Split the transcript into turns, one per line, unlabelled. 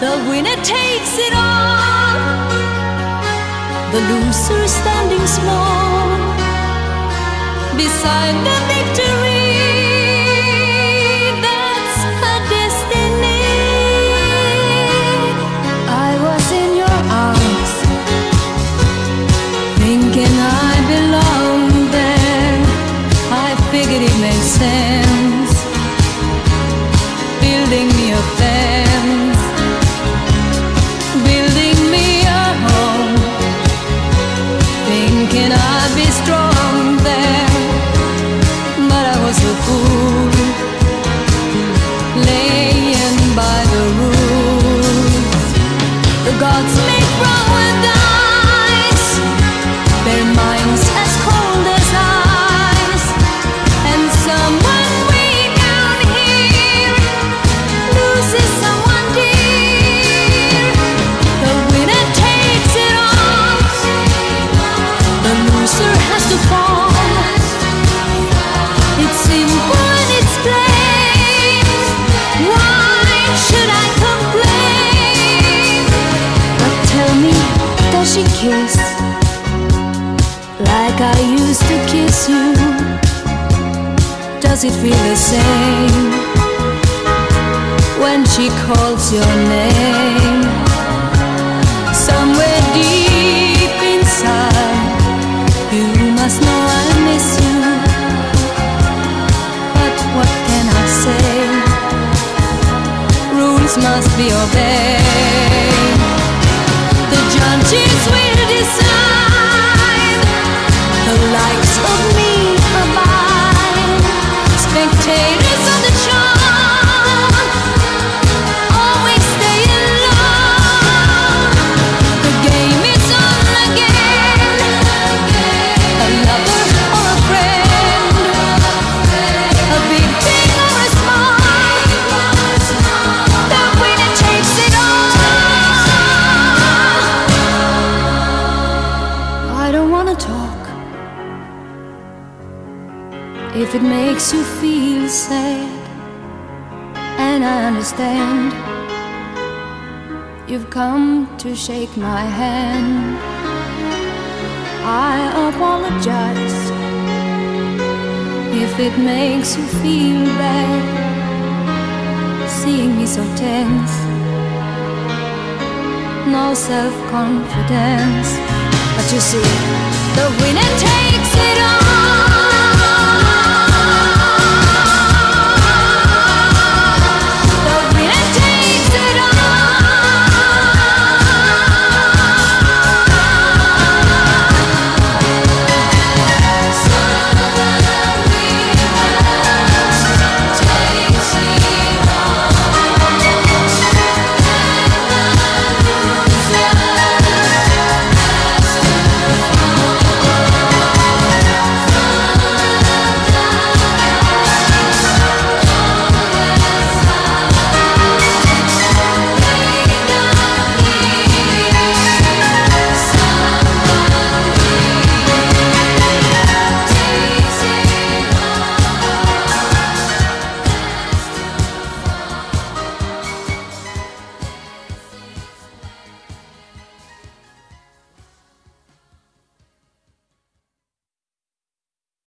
The winner takes it all, the loser is standing small beside the victory. That's her destiny. I was in your arms, thinking I belonged there. I figured it made sense, kiss like I used to kiss you? Does it feel the same when she calls your name? Must be obeyed. The judges will decide. The likes of talk. If it makes you feel sad, and I understand, you've come to shake my hand. I apologize if it makes you feel bad, seeing me so tense, no self confidence. You see, the winner takes it all.